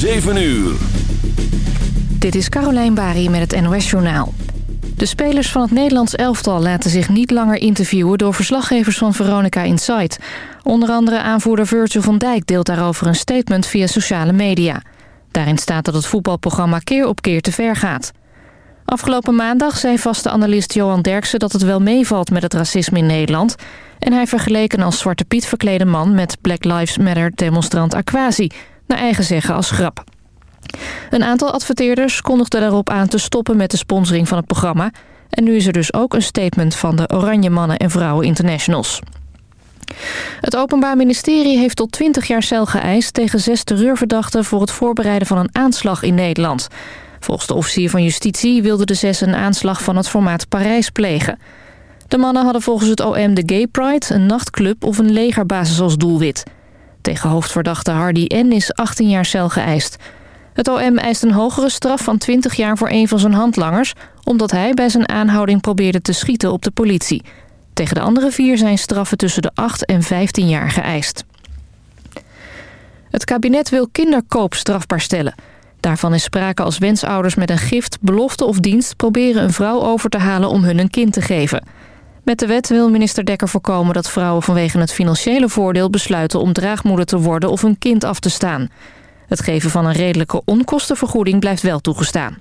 7 uur. Dit is Carolijn Bari met het NOS Journaal. De spelers van het Nederlands elftal laten zich niet langer interviewen... door verslaggevers van Veronica Inside. Onder andere aanvoerder Virgil van Dijk deelt daarover een statement via sociale media. Daarin staat dat het voetbalprogramma keer op keer te ver gaat. Afgelopen maandag zei vaste analist Johan Derksen dat het wel meevalt met het racisme in Nederland... en hij vergeleek een als Zwarte Piet verklede man met Black Lives Matter demonstrant Aquasi... naar eigen zeggen als grap. Een aantal adverteerders kondigde daarop aan te stoppen met de sponsoring van het programma... en nu is er dus ook een statement van de Oranje Mannen en Vrouwen Internationals. Het Openbaar Ministerie heeft tot 20 jaar cel geëist tegen zes terreurverdachten... voor het voorbereiden van een aanslag in Nederland... Volgens de officier van justitie wilden de zes een aanslag van het formaat Parijs plegen. De mannen hadden volgens het OM de Gay Pride, een nachtclub of een legerbasis als doelwit. Tegen hoofdverdachte Hardy N. is 18 jaar cel geëist. Het OM eist een hogere straf van 20 jaar voor een van zijn handlangers... omdat hij bij zijn aanhouding probeerde te schieten op de politie. Tegen de andere vier zijn straffen tussen de 8 en 15 jaar geëist. Het kabinet wil kinderkoop strafbaar stellen... Daarvan is sprake als wensouders met een gift, belofte of dienst... proberen een vrouw over te halen om hun een kind te geven. Met de wet wil minister Dekker voorkomen dat vrouwen vanwege het financiële voordeel... besluiten om draagmoeder te worden of een kind af te staan. Het geven van een redelijke onkostenvergoeding blijft wel toegestaan.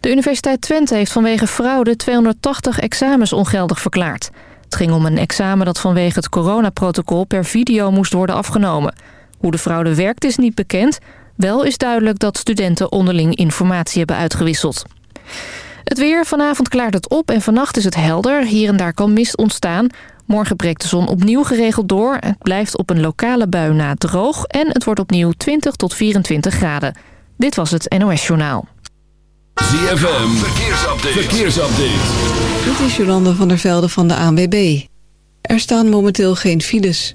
De Universiteit Twente heeft vanwege fraude 280 examens ongeldig verklaard. Het ging om een examen dat vanwege het coronaprotocol per video moest worden afgenomen. Hoe de fraude werkt is niet bekend... Wel is duidelijk dat studenten onderling informatie hebben uitgewisseld. Het weer, vanavond klaart het op en vannacht is het helder. Hier en daar kan mist ontstaan. Morgen breekt de zon opnieuw geregeld door. Het blijft op een lokale bui na droog. En het wordt opnieuw 20 tot 24 graden. Dit was het NOS Journaal. ZFM, verkeersupdate. verkeersupdate. Dit is Jolande van der Velde van de ANWB. Er staan momenteel geen files.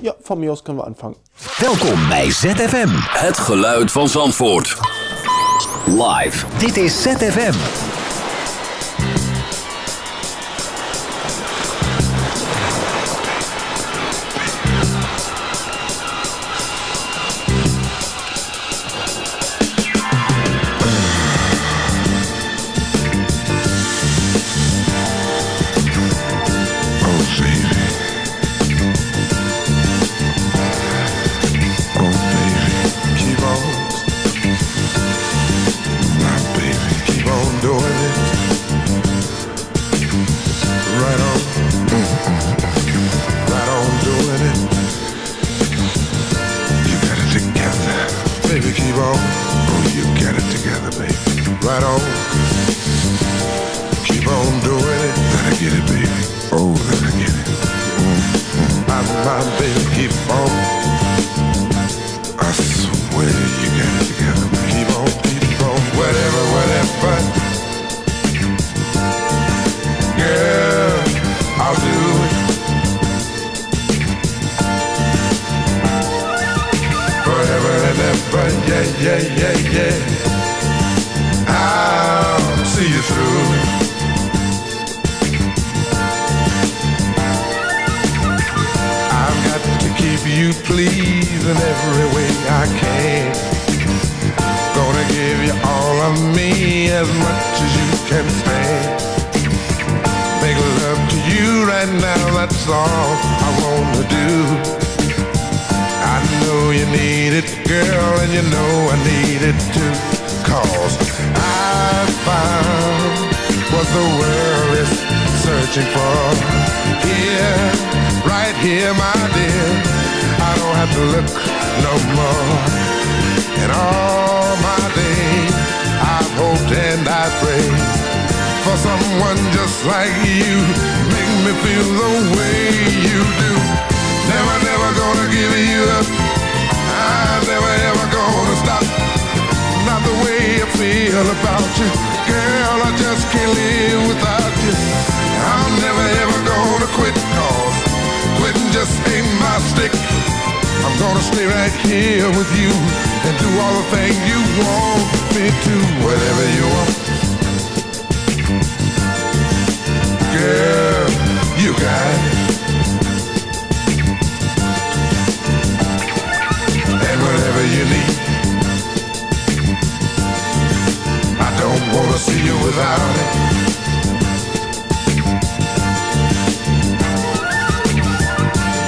Ja, van mij aus kunnen we aanvangen. Welkom bij ZFM. Het geluid van Zandvoort. Live. Dit is ZFM. You please in every way I can. Gonna give you all of me as much as you can stand. Make love to you right now, that's all I wanna do. I know you need it, girl, and you know I need it too. Cause I found what the world is searching for. Here, right here, my dear. I don't have to look no more. And all my days, I've hoped and I prayed for someone just like you. Make me feel the way you do. Never, never gonna give you up. I'm never ever gonna stop. Not the way I feel about you. Girl, I just can't live without you. I'm never ever gonna quit cause quitting just ain't my stick. I'm gonna stay right here with you and do all the things you want me to. Whatever you want. Girl, you got it. And whatever you need. I don't wanna see you without it.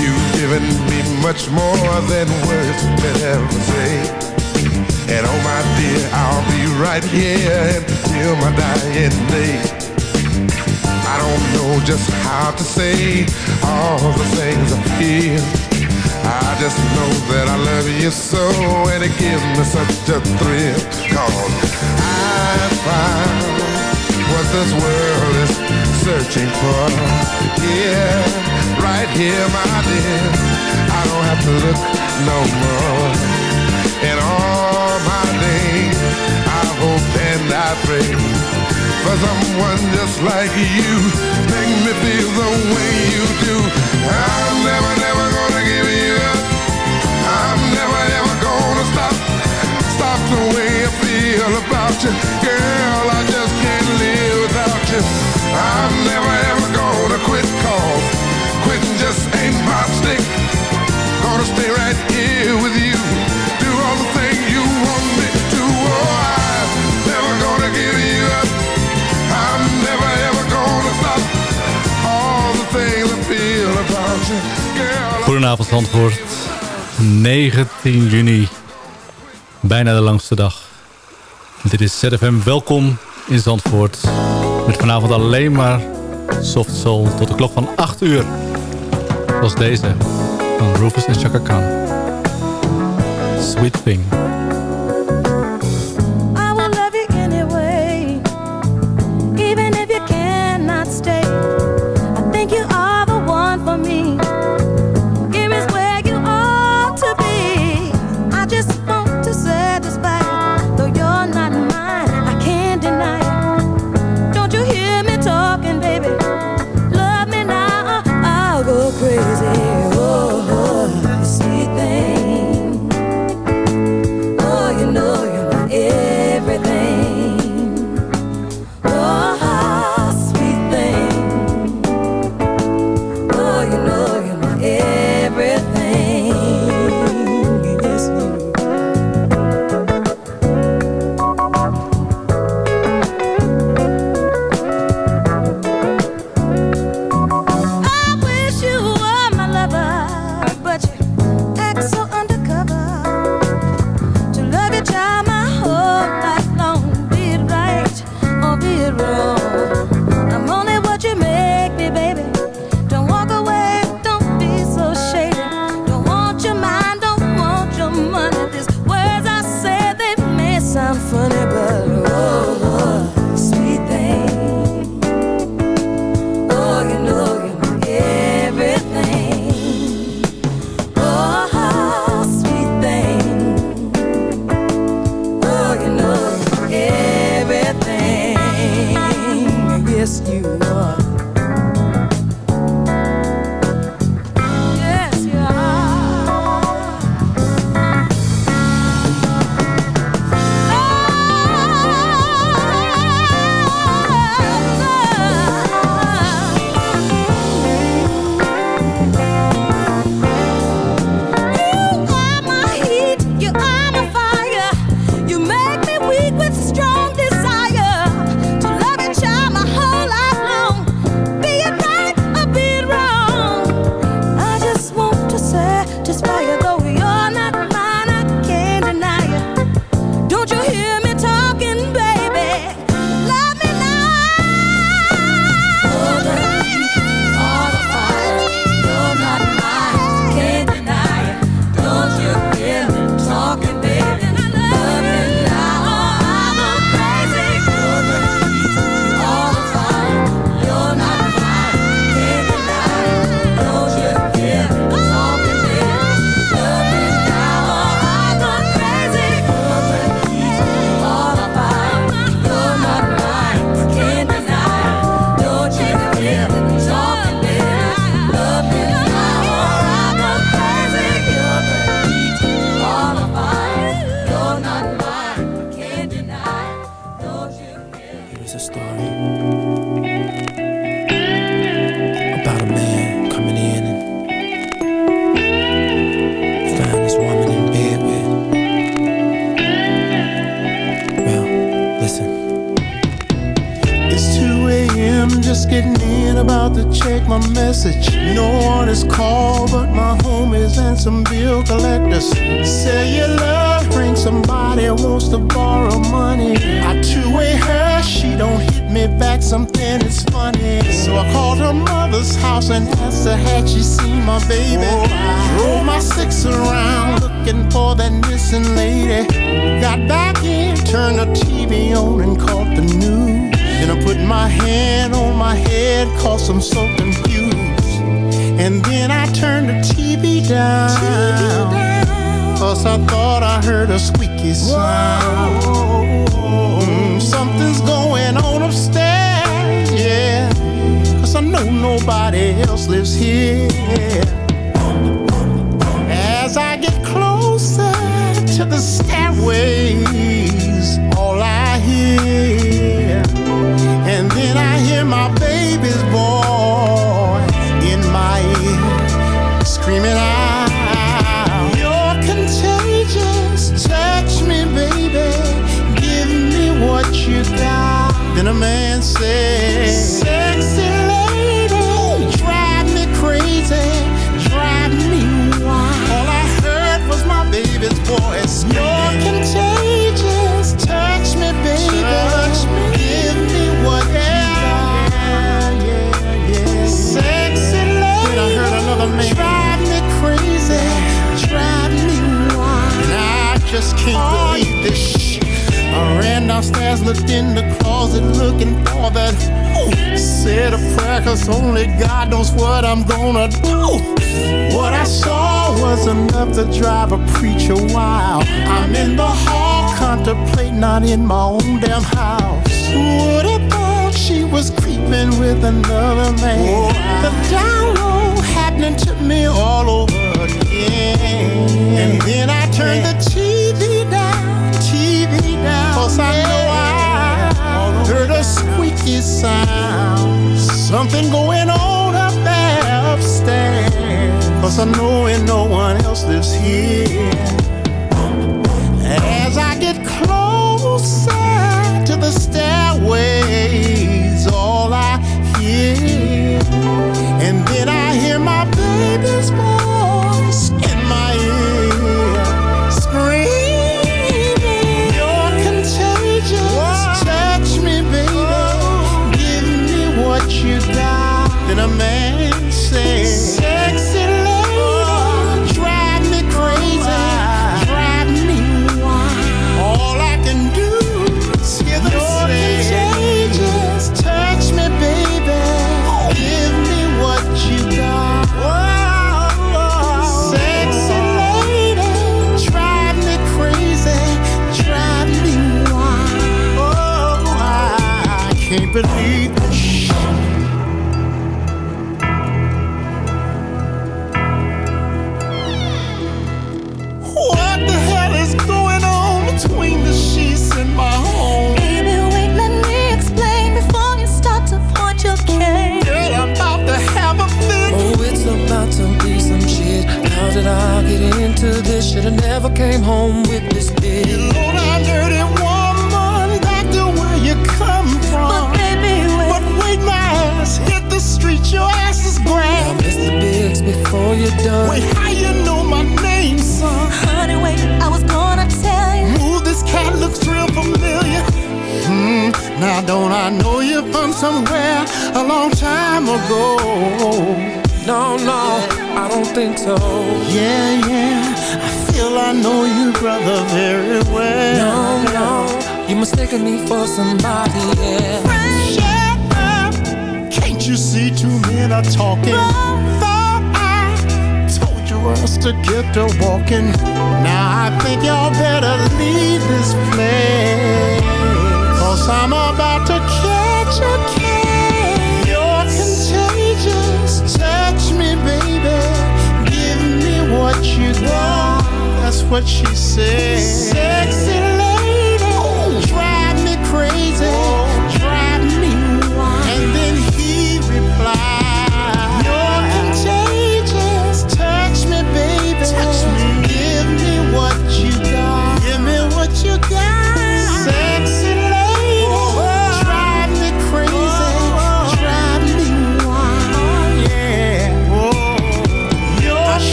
You've given me much more than words can ever say. And oh my dear, I'll be right here until my dying day. I don't know just how to say all the things I feel. I just know that I love you so and it gives me such a thrill. Cause I found what this world is searching for. Yeah, right here, my dear. I don't have to look no more. And all my days, I hope and I pray for someone just like you. Make me feel the way you do. I'm never, never gonna give you up. I'm never ever gonna stop. Stop the way I feel about you. Girl, I just can't live without you. I'm never ever gonna quit cause Goedenavond Zandvoort. 19 juni. Bijna de langste dag. Dit is ZFM Welkom in Zandvoort. Met vanavond alleen maar soft soul tot de klok van 8 uur. Zoals deze van Rufus en Chaka Khan. Sweet Thing. can't believe this shit. I ran downstairs, looked in the closet, looking for that. Said a prayer, cause only God knows what I'm gonna do. What I saw was enough to drive a preacher wild. I'm in the hall, contemplating, not in my own damn house. What about she was creeping with another man? The download happening to me all over again. And then I turned the sound. Something going on up there upstairs. Cause I know and no one else lives here. As I get closer to the stairway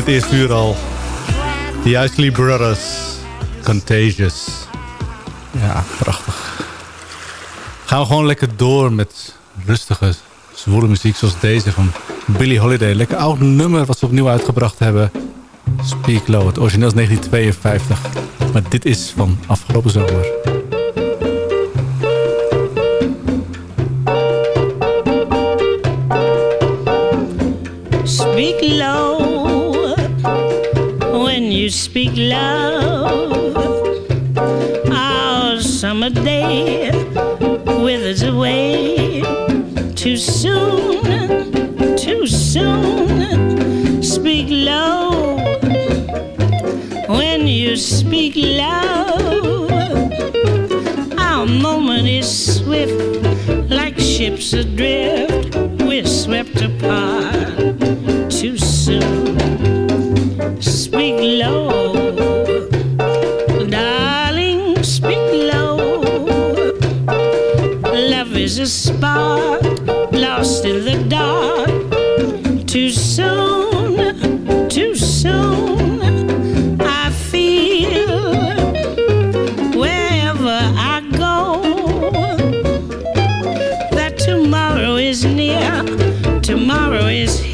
het eerste uur al. The Isley Brothers. Contagious. Ja, prachtig. Gaan we gewoon lekker door met rustige, zwoele muziek zoals deze van Billie Holiday. Lekker oud nummer wat ze opnieuw uitgebracht hebben. Speak Low, het origineel is 1952. Maar dit is van afgelopen zomer. ships adrift, we're swept apart too soon. Speak low. tomorrow is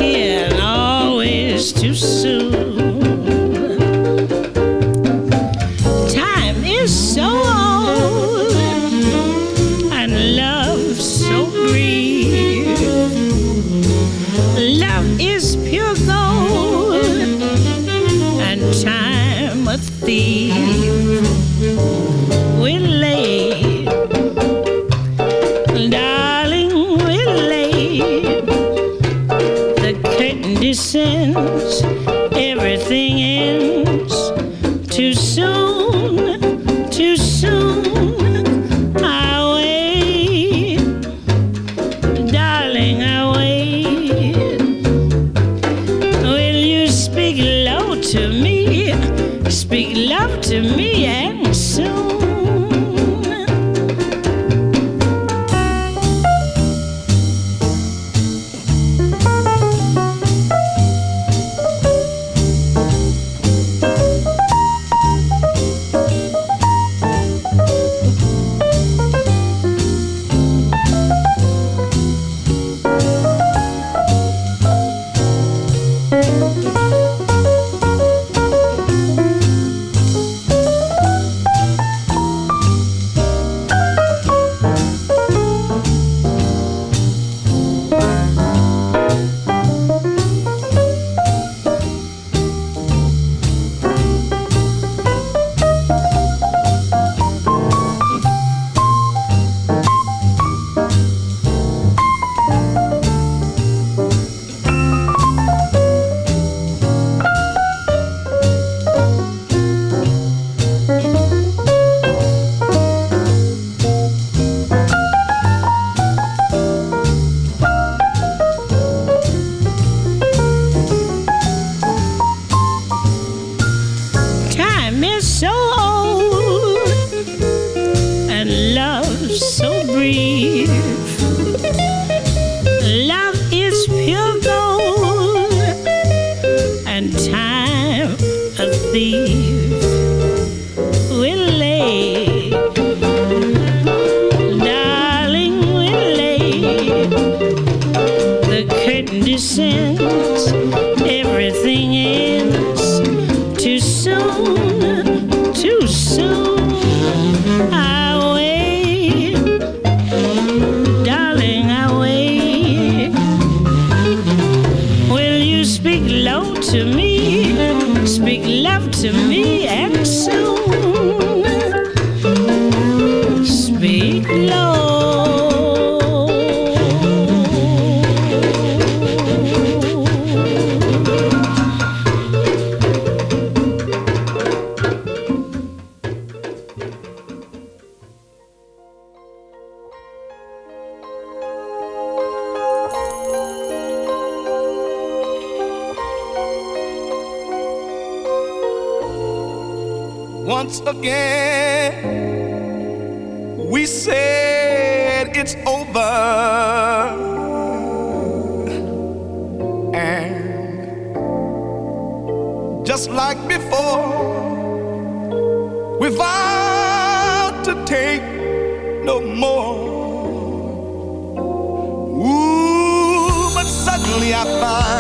I find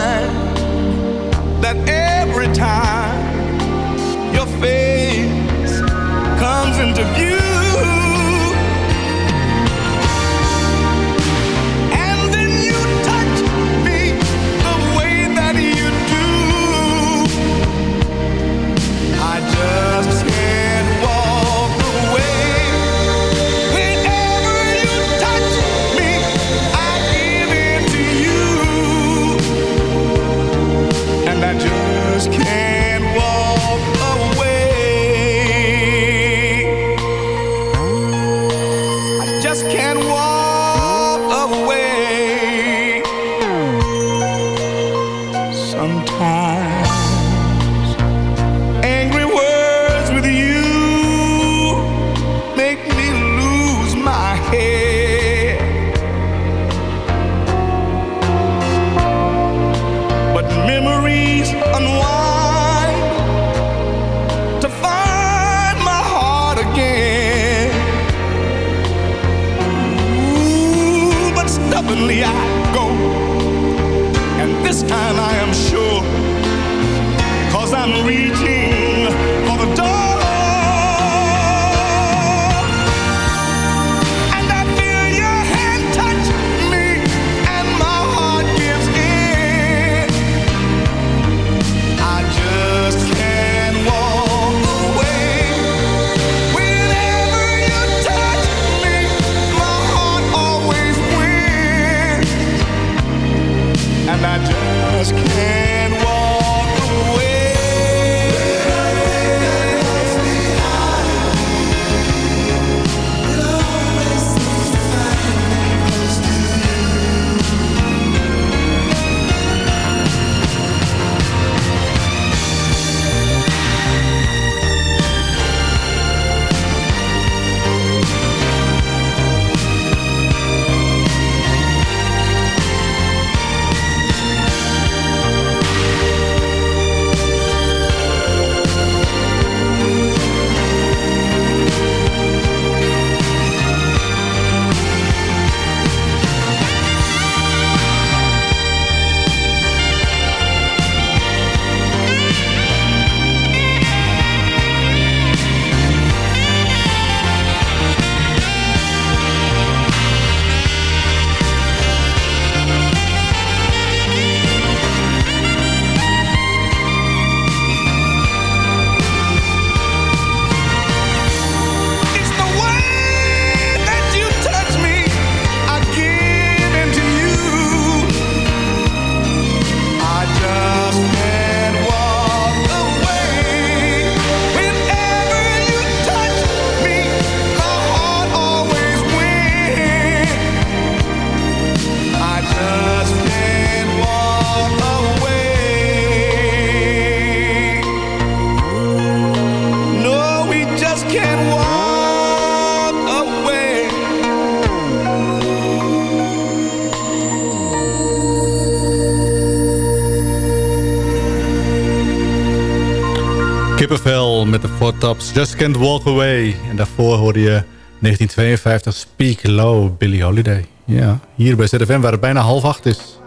Tops, Just Can't Walk Away. En daarvoor hoorde je 1952 Speak Low, Billy Holiday. Ja, hier bij ZFM waar het bijna half acht is.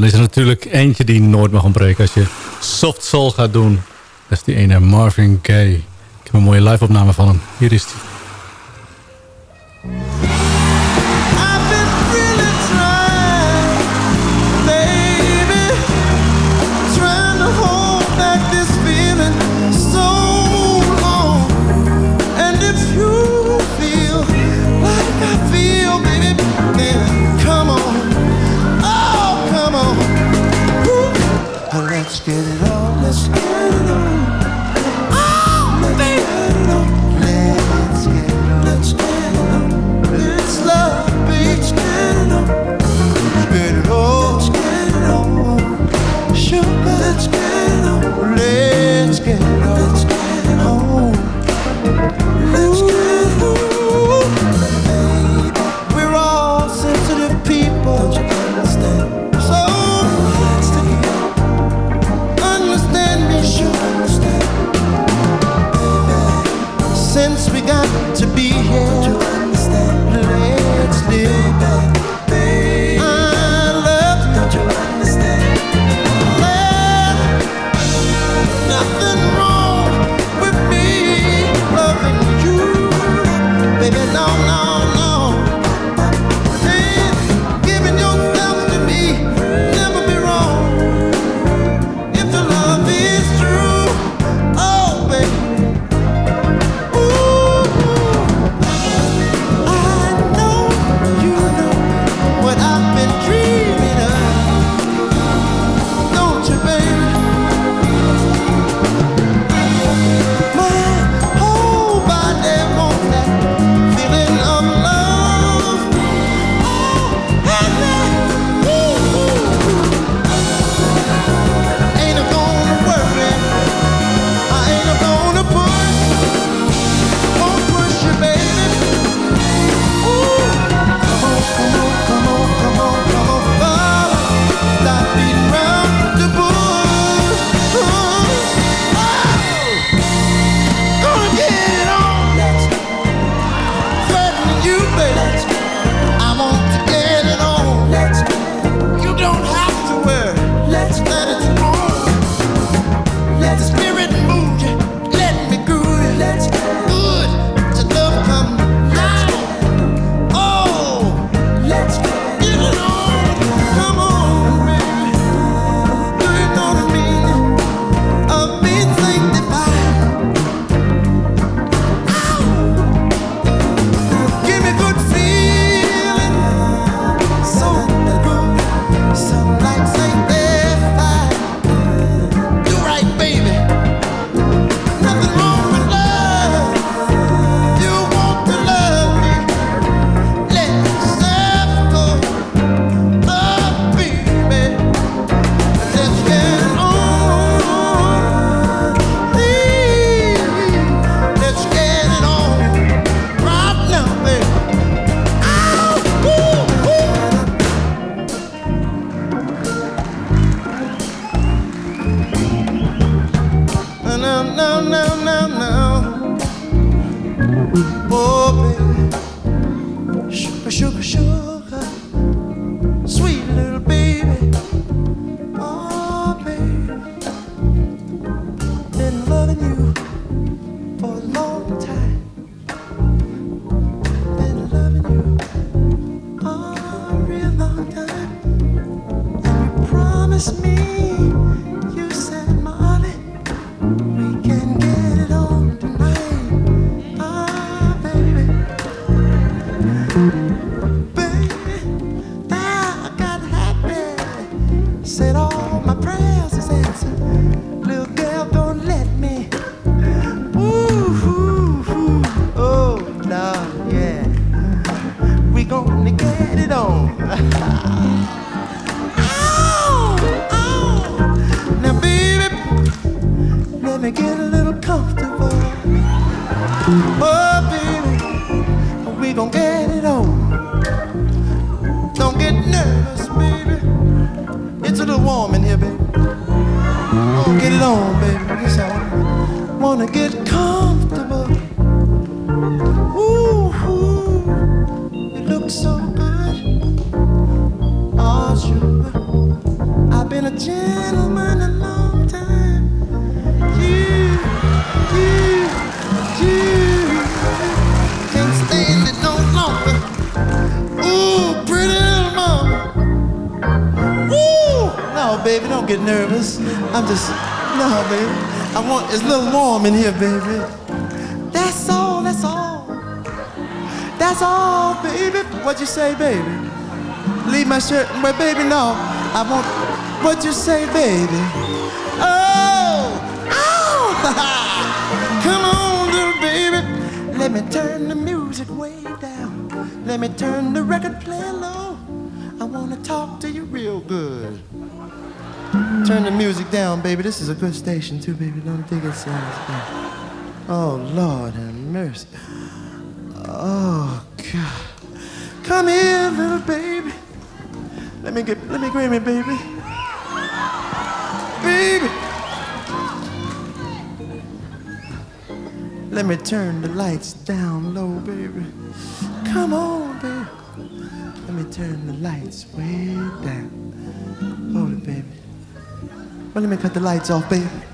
Er is er natuurlijk eentje die nooit mag ontbreken als je soft soul gaat doen. Dat is die ene Marvin Gaye. Ik heb een mooie live opname van hem. Hier is hij. come in here, baby. That's all, that's all. That's all, baby. What you say, baby? Leave my shirt. But baby, no. I won't. what you say, baby. Oh, oh. come on, little baby. Let me turn the music way down. Let me turn the record play low. I wanna talk to you real good. Turn the music down, baby. This is a good station, too, baby. Don't think it sounds bad. Oh, Lord have mercy. Oh, God. Come here, little baby. Let me get, let me grab me, baby. Baby. Let me turn the lights down low, baby. Come on, baby. Let me turn the lights way down. 我里面开的 lights off，baby。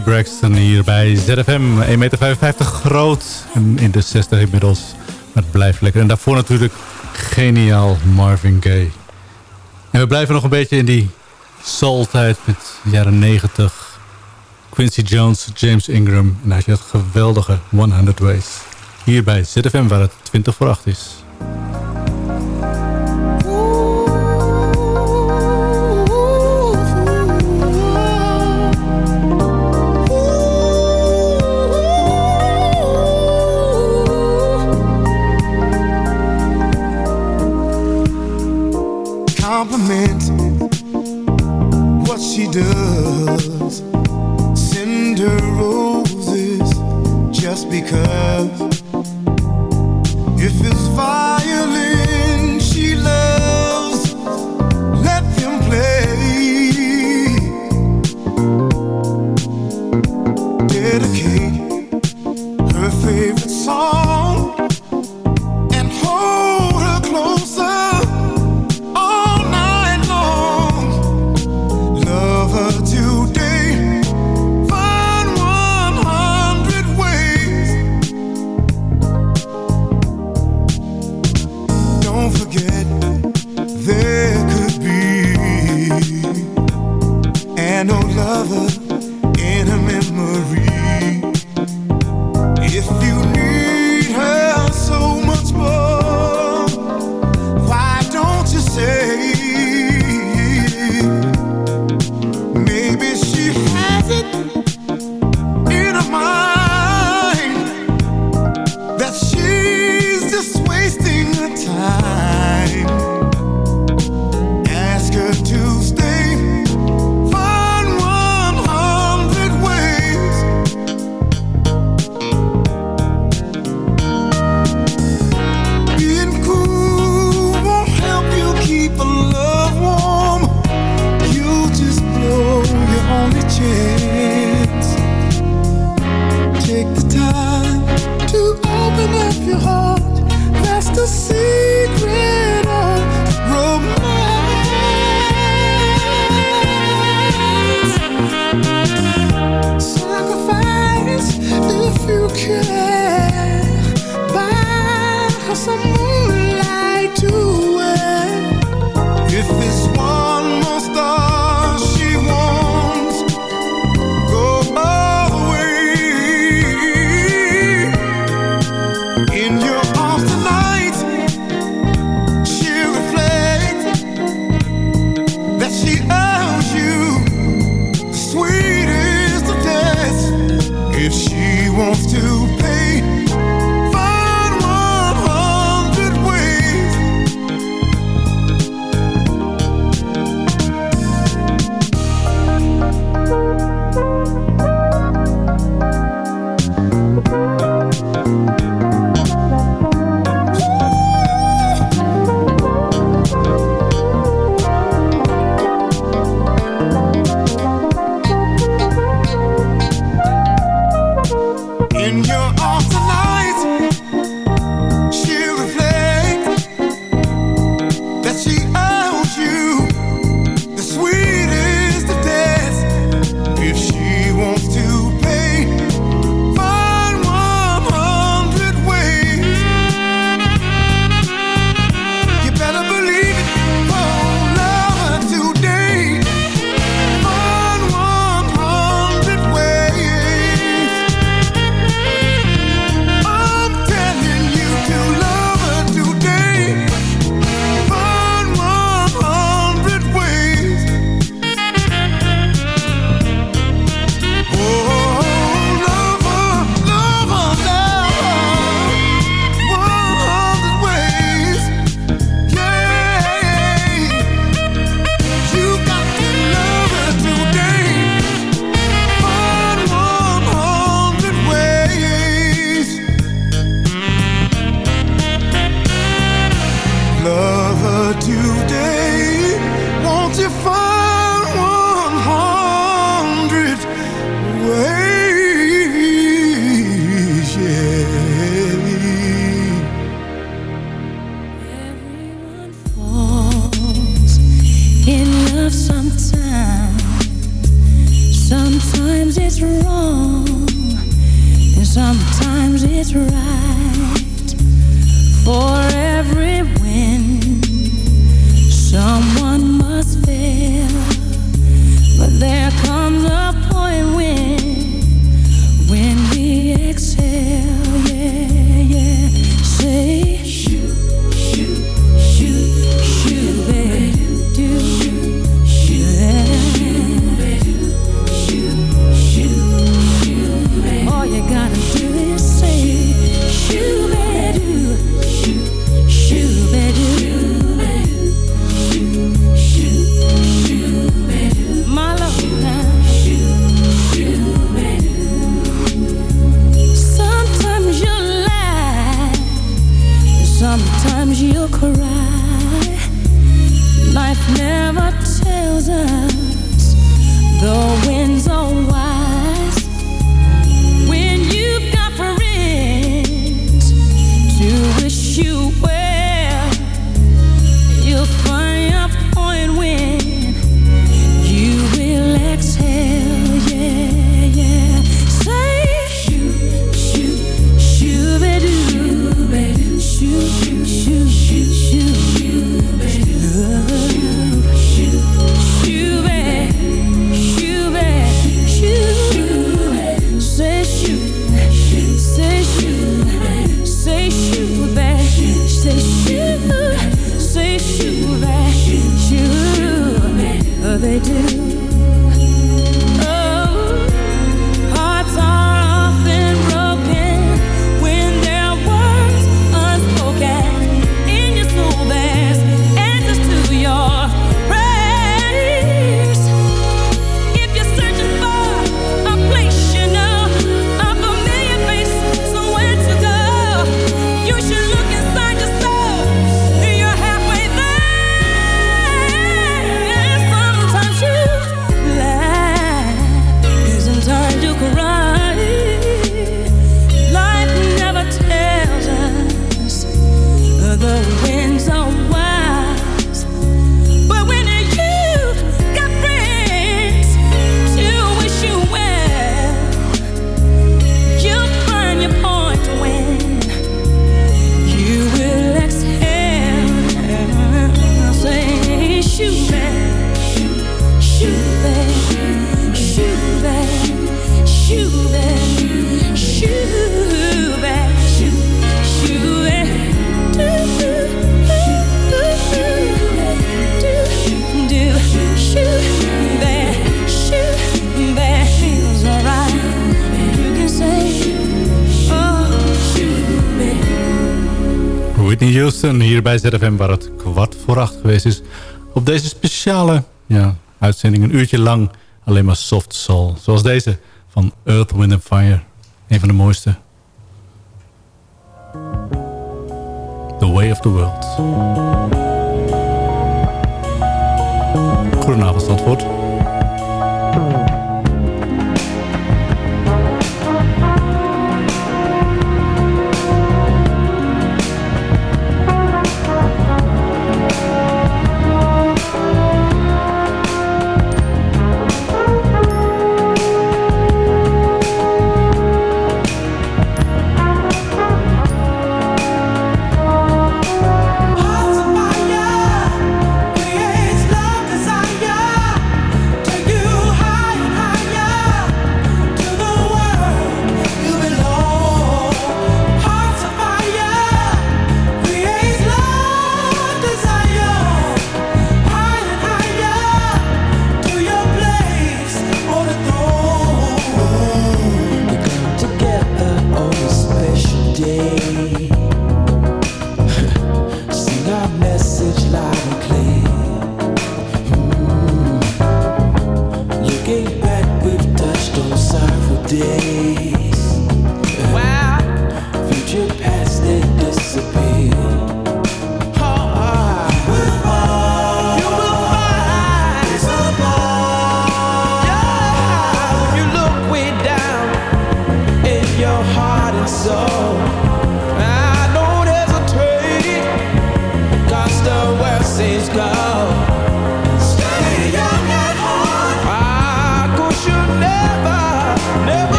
Braxton hier bij ZFM. 1,55 meter groot in de 60 inmiddels. Maar het blijft lekker. En daarvoor natuurlijk geniaal Marvin Gaye. En we blijven nog een beetje in die soul-tijd met de jaren 90. Quincy Jones, James Ingram. En je geweldige 100 Ways. Hier bij ZFM waar het 20 voor 8 is. because hier bij ZFM, waar het kwart voor acht geweest is. Op deze speciale ja, uitzending, een uurtje lang, alleen maar soft soul. Zoals deze van Earth, Wind Fire. Een van de mooiste. The Way of the World. Goedenavond, Zandvoort.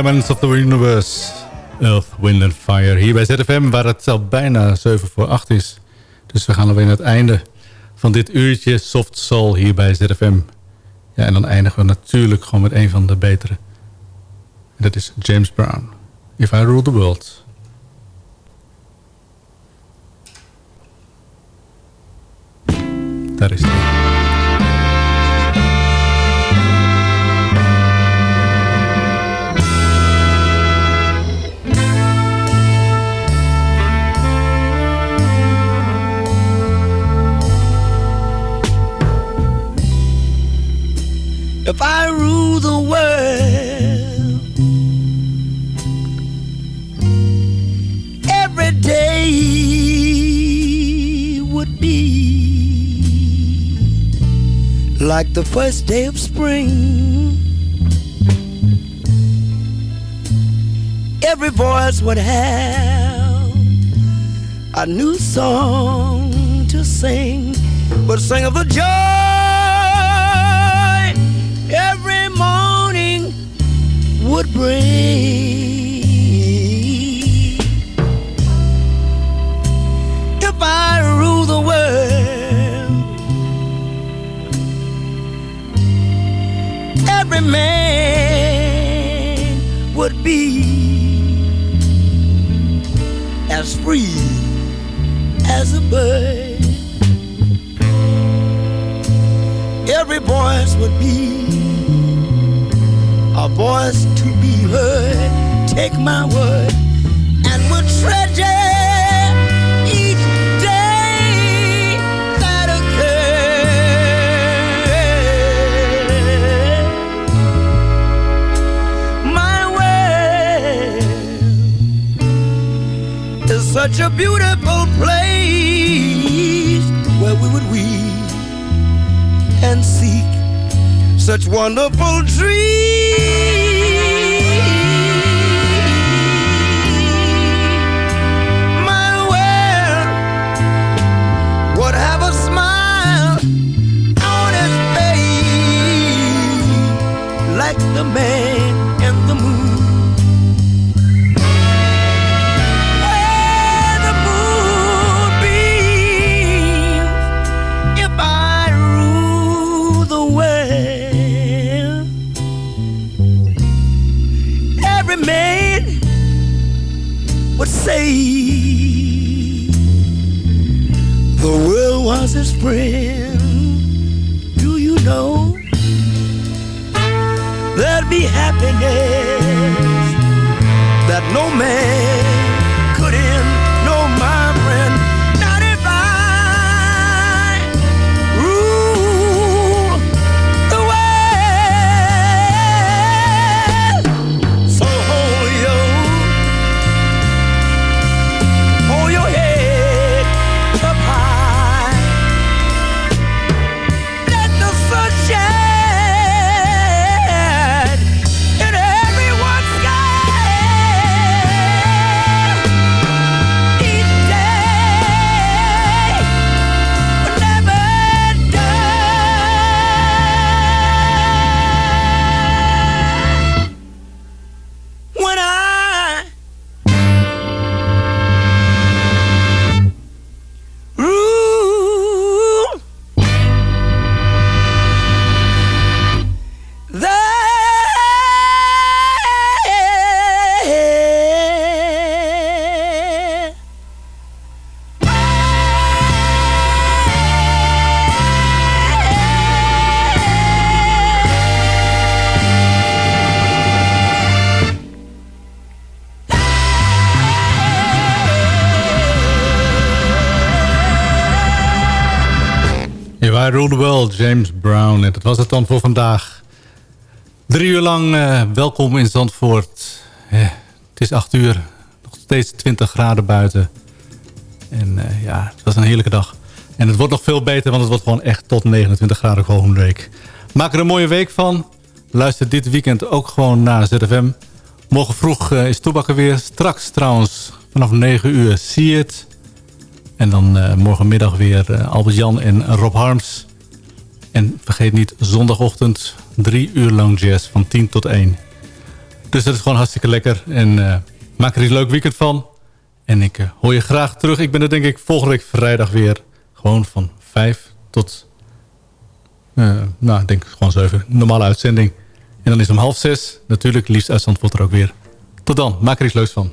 Elements of the Universe. Earth, Wind and Fire. Hier bij ZFM, waar het al bijna 7 voor 8 is. Dus we gaan alweer naar het einde van dit uurtje Soft Soul hier bij ZFM. Ja, en dan eindigen we natuurlijk gewoon met een van de betere. En dat is James Brown. If I Rule the World. Daar is hij. If I rule the world every day would be like the first day of spring. Every voice would have a new song to sing. But sing of the joy would bring. If I rule the world, every man would be as free as a bird. Every voice would be a voice heard. Take my word and we'll treasure each day that occurs. My world is such a beautiful place where we would weep and seek such wonderful dreams. me James Brown. En dat was het dan voor vandaag. Drie uur lang eh, welkom in Zandvoort. Eh, het is acht uur. Nog steeds 20 graden buiten. En eh, ja, het was een heerlijke dag. En het wordt nog veel beter, want het wordt gewoon echt tot 29 graden volgende week. Maak er een mooie week van. Luister dit weekend ook gewoon naar ZFM. Morgen vroeg eh, is Toebakken weer. Straks trouwens vanaf 9 uur zie het. En dan morgenmiddag weer Albert-Jan en Rob Harms. En vergeet niet, zondagochtend drie uur lang jazz van 10 tot 1. Dus dat is gewoon hartstikke lekker. En eh, maak er een leuk weekend van. En ik eh, hoor je graag terug. Ik ben er denk ik volgende week vrijdag weer. Gewoon van 5 tot... eh, nou, ik gewoon 7. Normale uitzending. En dan is het om half 6. Natuurlijk, liefst uit Zandvoort er ook weer. Tot dan. Maak er iets leuks van.